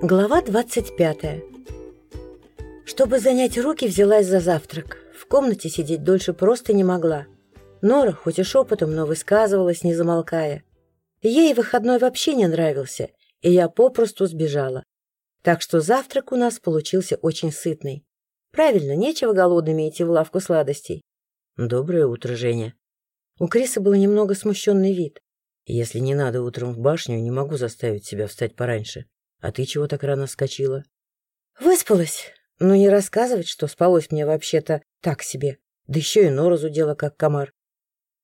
Глава 25 Чтобы занять руки, взялась за завтрак. В комнате сидеть дольше просто не могла. Нора, хоть и шепотом, но высказывалась, не замолкая. Ей выходной вообще не нравился, и я попросту сбежала. Так что завтрак у нас получился очень сытный. Правильно, нечего голодными идти в лавку сладостей. Доброе утро, Женя. У Криса был немного смущенный вид. Если не надо утром в башню, не могу заставить себя встать пораньше. А ты чего так рано вскочила? Выспалась. Но не рассказывать, что спалось мне вообще-то так себе. Да еще и нору зудела, как комар.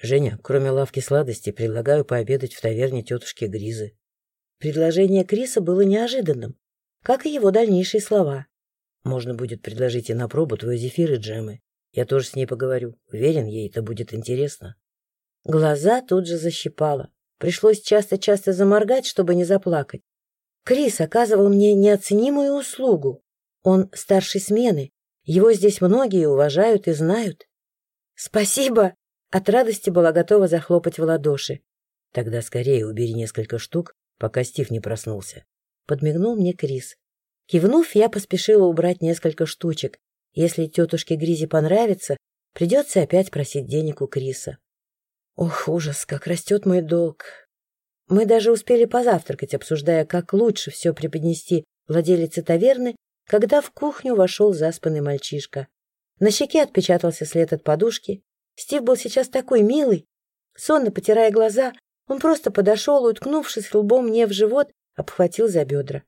Женя, кроме лавки сладостей, предлагаю пообедать в таверне тетушки Гризы. Предложение Криса было неожиданным, как и его дальнейшие слова. Можно будет предложить и на пробу твой зефир и джемы. Я тоже с ней поговорю. Уверен, ей это будет интересно. Глаза тут же защипало. Пришлось часто-часто заморгать, чтобы не заплакать. Крис оказывал мне неоценимую услугу. Он старший смены. Его здесь многие уважают и знают. Спасибо! От радости была готова захлопать в ладоши. Тогда скорее убери несколько штук, пока Стив не проснулся. Подмигнул мне Крис. Кивнув, я поспешила убрать несколько штучек. Если тетушке Гризе понравится, придется опять просить денег у Криса. Ох, ужас, как растет мой долг. Мы даже успели позавтракать, обсуждая, как лучше все преподнести владелице таверны, когда в кухню вошел заспанный мальчишка. На щеке отпечатался след от подушки. Стив был сейчас такой милый. Сонно потирая глаза, он просто подошел уткнувшись лбом мне в живот, обхватил за бедра.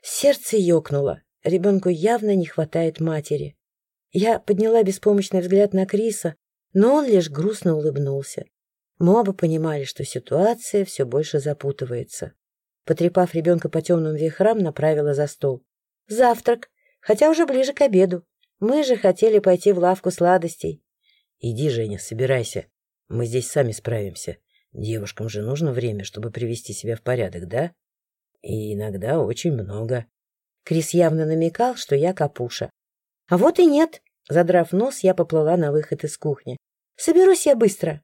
Сердце ёкнуло. Ребенку явно не хватает матери. Я подняла беспомощный взгляд на Криса, но он лишь грустно улыбнулся. Мы оба понимали, что ситуация все больше запутывается. Потрепав ребенка по темным вихрам, направила за стол. Завтрак, хотя уже ближе к обеду. Мы же хотели пойти в лавку сладостей. Иди, Женя, собирайся. Мы здесь сами справимся. Девушкам же нужно время, чтобы привести себя в порядок, да? И иногда очень много. Крис явно намекал, что я капуша. А вот и нет. Задрав нос, я поплыла на выход из кухни. Соберусь я быстро.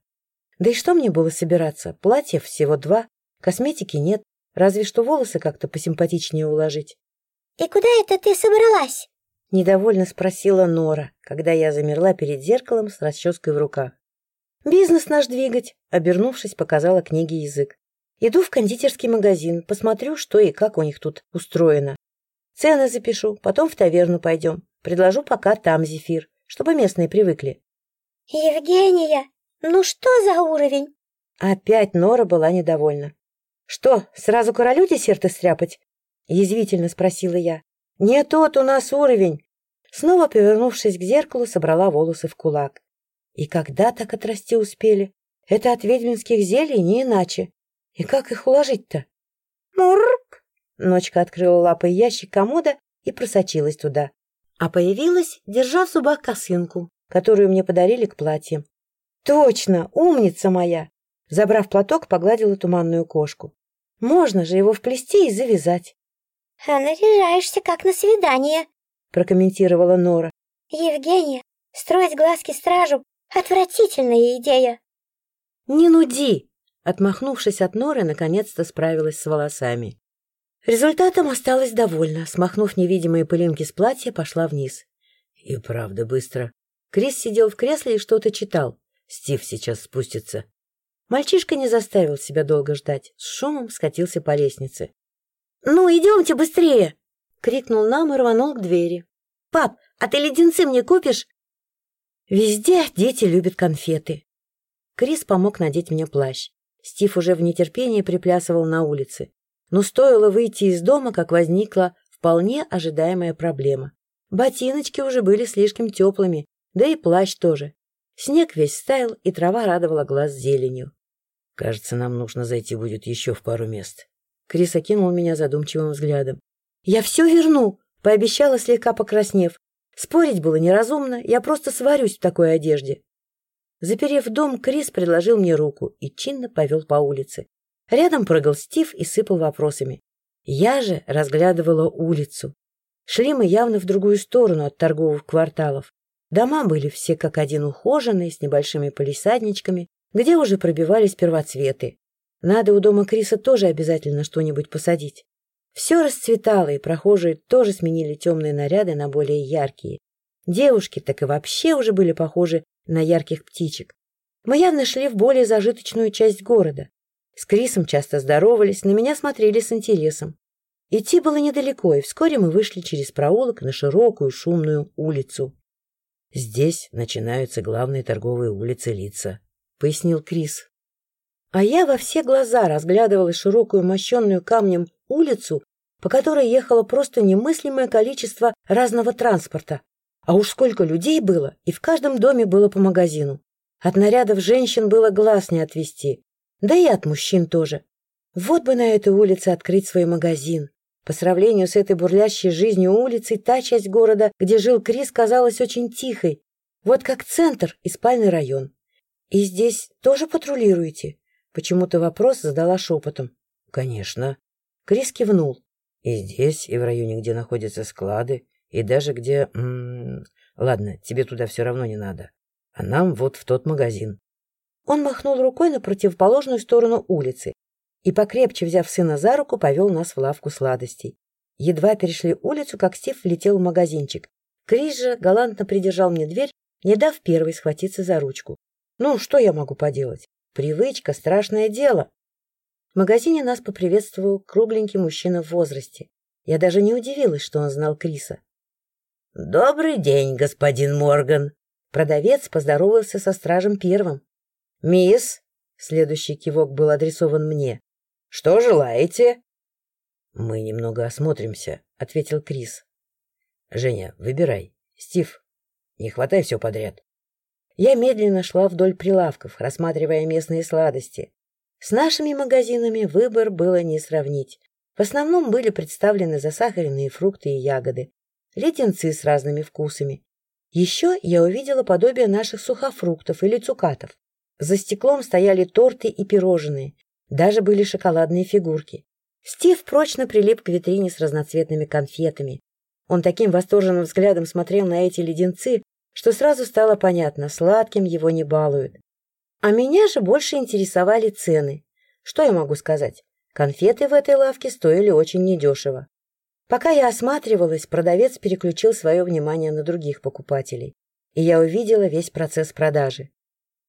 Да и что мне было собираться? Платьев всего два, косметики нет, разве что волосы как-то посимпатичнее уложить. — И куда это ты собралась? — недовольно спросила Нора, когда я замерла перед зеркалом с расческой в руках. — Бизнес наш двигать, — обернувшись, показала книге язык. Иду в кондитерский магазин, посмотрю, что и как у них тут устроено. Цены запишу, потом в таверну пойдем. Предложу пока там зефир, чтобы местные привыкли. — Евгения, ну что за уровень? Опять Нора была недовольна. Что, сразу королю десерты стряпать? Язвительно спросила я. Не тот у нас уровень. Снова повернувшись к зеркалу, собрала волосы в кулак. И когда так отрасти успели? Это от ведьминских зелий не иначе. И как их уложить-то? Мурк! Ночка открыла лапой ящик комода и просочилась туда. А появилась, держа в зубах косынку, которую мне подарили к платьям. Точно, умница моя! Забрав платок, погладила туманную кошку. Можно же его вплести и завязать. — А наряжаешься, как на свидание, — прокомментировала Нора. — Евгения, строить глазки стражу — отвратительная идея. — Не нуди! Отмахнувшись от Норы, наконец-то справилась с волосами. Результатом осталась довольна. Смахнув невидимые пылинки с платья, пошла вниз. И правда быстро. Крис сидел в кресле и что-то читал. Стив сейчас спустится. Мальчишка не заставил себя долго ждать. С шумом скатился по лестнице. — Ну, идемте быстрее! — крикнул нам и рванул к двери. — Пап, а ты леденцы мне купишь? Везде дети любят конфеты. Крис помог надеть мне плащ. Стив уже в нетерпении приплясывал на улице. Но стоило выйти из дома, как возникла вполне ожидаемая проблема. Ботиночки уже были слишком теплыми, да и плащ тоже. Снег весь стаял, и трава радовала глаз зеленью. «Кажется, нам нужно зайти будет еще в пару мест». Крис окинул меня задумчивым взглядом. «Я все верну!» — пообещала, слегка покраснев. Спорить было неразумно, я просто сварюсь в такой одежде. Заперев дом, Крис предложил мне руку и чинно повел по улице. Рядом прыгал Стив и сыпал вопросами. Я же разглядывала улицу. Шли мы явно в другую сторону от торговых кварталов. Дома были все как один ухоженные, с небольшими полисадничками, где уже пробивались первоцветы. Надо у дома Криса тоже обязательно что-нибудь посадить. Все расцветало, и прохожие тоже сменили темные наряды на более яркие. Девушки так и вообще уже были похожи на ярких птичек. Мы явно шли в более зажиточную часть города. С Крисом часто здоровались, на меня смотрели с интересом. Идти было недалеко, и вскоре мы вышли через проулок на широкую шумную улицу. «Здесь начинаются главные торговые улицы лица», — пояснил Крис. А я во все глаза разглядывала широкую мощенную камнем улицу, по которой ехало просто немыслимое количество разного транспорта. А уж сколько людей было, и в каждом доме было по магазину. От нарядов женщин было глаз не отвести, да и от мужчин тоже. Вот бы на этой улице открыть свой магазин. По сравнению с этой бурлящей жизнью улицей, та часть города, где жил Крис, казалась очень тихой. Вот как центр и спальный район. И здесь тоже патрулируете? Почему-то вопрос задала шепотом. Конечно. Крис кивнул. И здесь, и в районе, где находятся склады, и даже где... М -м, ладно, тебе туда все равно не надо. А нам вот в тот магазин. Он махнул рукой на противоположную сторону улицы и, покрепче взяв сына за руку, повел нас в лавку сладостей. Едва перешли улицу, как Стив влетел в магазинчик. Крис же галантно придержал мне дверь, не дав первой схватиться за ручку. Ну, что я могу поделать? Привычка — страшное дело. В магазине нас поприветствовал кругленький мужчина в возрасте. Я даже не удивилась, что он знал Криса. «Добрый день, господин Морган!» Продавец поздоровался со стражем первым. «Мисс!» — следующий кивок был адресован мне. «Что желаете?» «Мы немного осмотримся», — ответил Крис. «Женя, выбирай. Стив, не хватай все подряд». Я медленно шла вдоль прилавков, рассматривая местные сладости. С нашими магазинами выбор было не сравнить. В основном были представлены засахаренные фрукты и ягоды, леденцы с разными вкусами. Еще я увидела подобие наших сухофруктов или цукатов. За стеклом стояли торты и пирожные, даже были шоколадные фигурки. Стив прочно прилип к витрине с разноцветными конфетами. Он таким восторженным взглядом смотрел на эти леденцы, что сразу стало понятно, сладким его не балуют. А меня же больше интересовали цены. Что я могу сказать? Конфеты в этой лавке стоили очень недешево. Пока я осматривалась, продавец переключил свое внимание на других покупателей, и я увидела весь процесс продажи.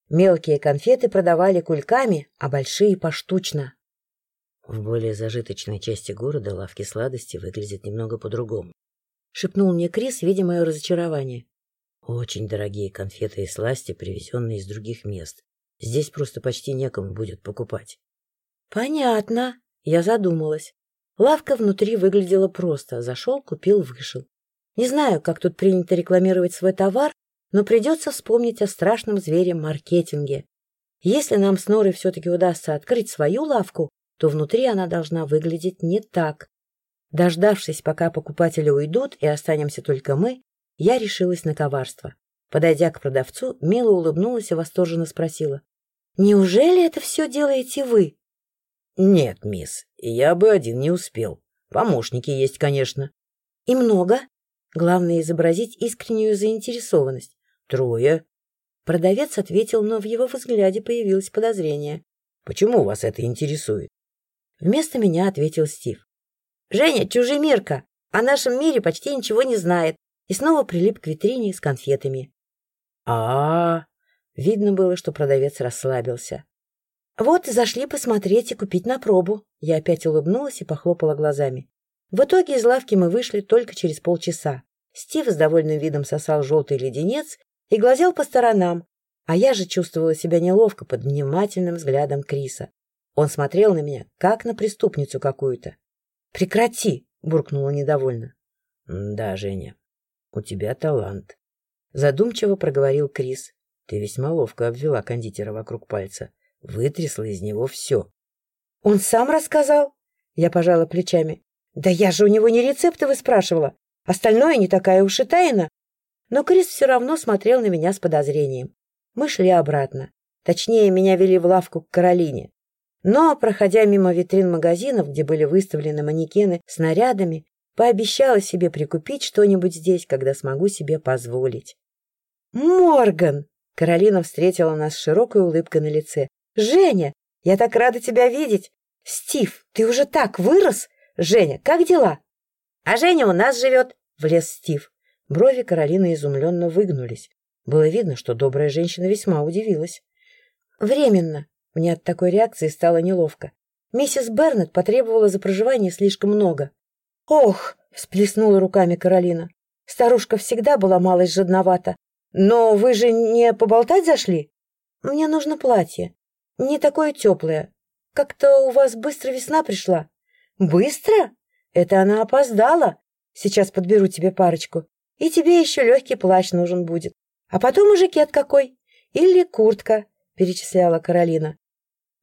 Мелкие конфеты продавали кульками, а большие поштучно. В более зажиточной части города лавки сладости выглядят немного по-другому. Шепнул мне Крис, видя мое разочарование. Очень дорогие конфеты и сласти, привезенные из других мест. Здесь просто почти некому будет покупать. Понятно. Я задумалась. Лавка внутри выглядела просто. Зашел, купил, вышел. Не знаю, как тут принято рекламировать свой товар, но придется вспомнить о страшном звере маркетинге. Если нам с Норой все-таки удастся открыть свою лавку, то внутри она должна выглядеть не так. Дождавшись, пока покупатели уйдут и останемся только мы, я решилась на коварство. Подойдя к продавцу, мило улыбнулась и восторженно спросила. «Неужели это все делаете вы?» «Нет, мисс, я бы один не успел. Помощники есть, конечно». «И много?» Главное изобразить искреннюю заинтересованность. «Трое». Продавец ответил, но в его взгляде появилось подозрение. «Почему вас это интересует?» Вместо меня ответил Стив. «Женя, чужемирка, о нашем мире почти ничего не знает» и снова прилип к витрине с конфетами. а а, -а. Видно было, что продавец расслабился. Вот зашли посмотреть и купить на пробу. Я опять улыбнулась и похлопала глазами. В итоге из лавки мы вышли только через полчаса. Стив с довольным видом сосал желтый леденец и глазел по сторонам, а я же чувствовала себя неловко под внимательным взглядом Криса. Он смотрел на меня, как на преступницу какую-то. «Прекрати!» — буркнула недовольно. «Да, Женя, у тебя талант», — задумчиво проговорил Крис. «Ты весьма ловко обвела кондитера вокруг пальца вытрясла из него все. «Он сам рассказал?» Я пожала плечами. «Да я же у него не рецепты выспрашивала. Остальное не такая уж и тайна». Но Крис все равно смотрел на меня с подозрением. Мы шли обратно. Точнее, меня вели в лавку к Каролине. Но, проходя мимо витрин магазинов, где были выставлены манекены с нарядами, пообещала себе прикупить что-нибудь здесь, когда смогу себе позволить. «Морган!» Каролина встретила нас с широкой улыбкой на лице. «Женя, я так рада тебя видеть! Стив, ты уже так вырос! Женя, как дела? А Женя у нас живет, влез Стив. Брови Каролины изумленно выгнулись. Было видно, что добрая женщина весьма удивилась. Временно. Мне от такой реакции стало неловко. Миссис Бернет потребовала за проживание слишком много. «Ох!» — всплеснула руками Каролина. Старушка всегда была малость жадновата. «Но вы же не поболтать зашли?» «Мне нужно платье. Не такое теплое. Как-то у вас быстро весна пришла». «Быстро? Это она опоздала. Сейчас подберу тебе парочку. И тебе еще легкий плащ нужен будет. А потом и жакет какой. Или куртка», — перечисляла Каролина.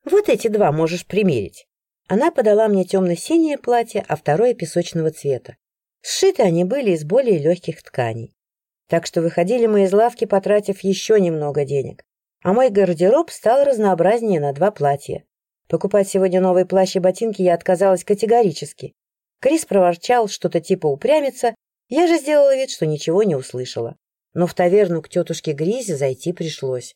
«Вот эти два можешь примерить». Она подала мне темно-синее платье, а второе песочного цвета. Сшиты они были из более легких тканей. Так что выходили мы из лавки, потратив еще немного денег. А мой гардероб стал разнообразнее на два платья. Покупать сегодня новые плащ и ботинки я отказалась категорически. Крис проворчал что-то типа упрямиться, я же сделала вид, что ничего не услышала. Но в таверну к тетушке Гризе зайти пришлось.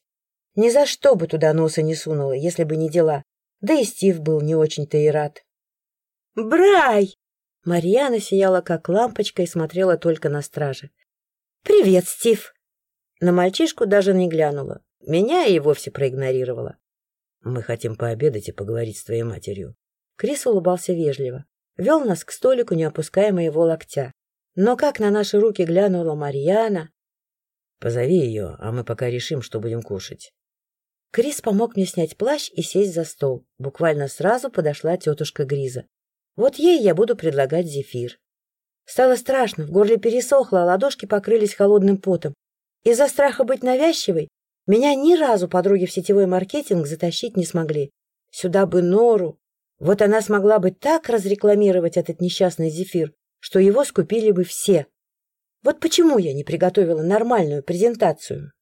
Ни за что бы туда носа не сунула, если бы не дела. Да и Стив был не очень-то и рад. «Брай!» Марьяна сияла как лампочка и смотрела только на стражи. «Привет, Стив!» На мальчишку даже не глянула. Меня и вовсе проигнорировала. «Мы хотим пообедать и поговорить с твоей матерью». Крис улыбался вежливо. Вел нас к столику, не опуская моего локтя. Но как на наши руки глянула Марьяна... «Позови ее, а мы пока решим, что будем кушать». Крис помог мне снять плащ и сесть за стол. Буквально сразу подошла тетушка Гриза. Вот ей я буду предлагать зефир. Стало страшно, в горле пересохло, а ладошки покрылись холодным потом. Из-за страха быть навязчивой меня ни разу подруги в сетевой маркетинг затащить не смогли. Сюда бы Нору. Вот она смогла бы так разрекламировать этот несчастный зефир, что его скупили бы все. Вот почему я не приготовила нормальную презентацию.